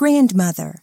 grandmother.